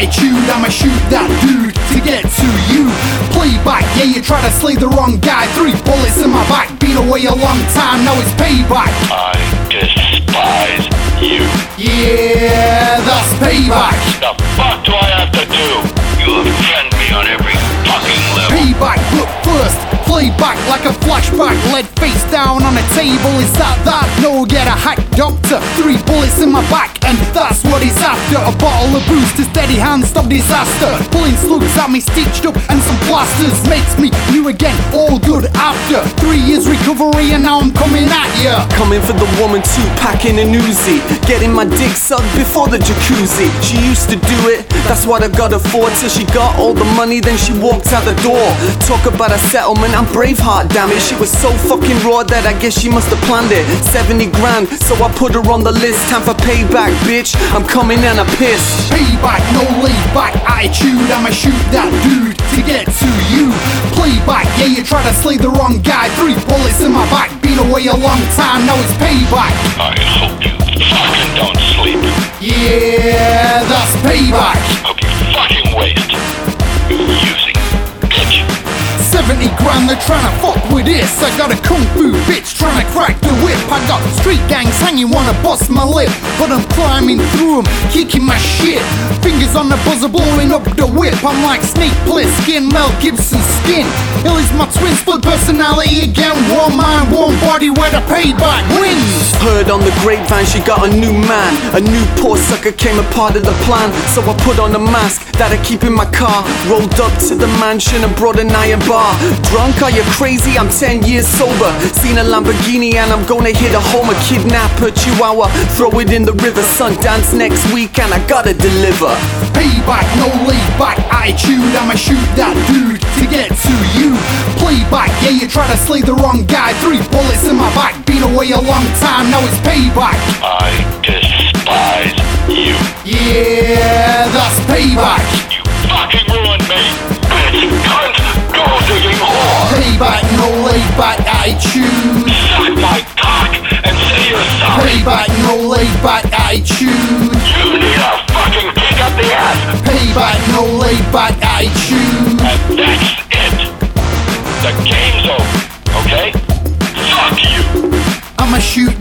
attitude. I'ma shoot that dude to get to you. Playback, yeah, you try to slay the wrong guy. Three bullets in my back, been away a long time, now it's payback. I despise you. Yeah, that's payback. What the fuck do I have to do? You offend me on every fucking level. Payback, look first, playback like a flashback. Lead face down on a table, is that that? No, get a hack doctor. Three bullets in my back, and that's he's after. A bottle of booze to steady hand, stop disaster. Pulling slugs at me, stitched up, and some plasters makes me new again. All good after and now I'm coming at ya. Coming for the woman too, packing a Uzi. Getting my dick sucked before the jacuzzi. She used to do it, that's what I got her for. Till she got all the money, then she walked out the door. Talk about a settlement, I'm Braveheart, damn it. She was so fucking raw that I guess she must have planned it. 70 grand, so I put her on the list. Time for payback, bitch. I'm coming and I'm pissed. Payback, no laid back attitude. I'ma shoot that dude to get to you. Playback, yeah, you try to slay the wrong guy. Three bullets in my back, been away a long time, now it's payback. I hope you fucking don't sleep. Yeah, that's payback. Hope you fucking waste. You using bitch. 70 grand, they're trying to fuck with this. I got a kung fu bitch trying to crack the whip. I got street gangs hanging, wanna bust my lip. But I'm climbing through them, kicking my shit. Fingers on the buzzer, blowing up the whip. I'm like Snake Plissken, Mel Gibson skin. My twin split personality again. One mind, one body, where the payback wins. Heard on the grapevine she got a new man. A new poor sucker came a part of the plan. So I put on a mask that I keep in my car. Rolled up to the mansion and brought an iron bar. Drunk, are you crazy? I'm 10 years sober. Seen a Lamborghini and I'm gonna hit a home. A kidnap a chihuahua, throw it in the river. Sundance next week and I gotta deliver. Payback, no laid back attitude. I'ma shoot that dude you try to slay the wrong guy. Three bullets in my back, been away a long time, now it's payback. I despise you. Yeah, that's payback. You fucking ruined me. Bitch, cunt, gold digging whore. Payback, no laid back attitude. Suck my cock and say you're sorry. Payback, no laid back attitude. You need a fucking kick up the ass. Payback, no laid back attitude. And that's shoot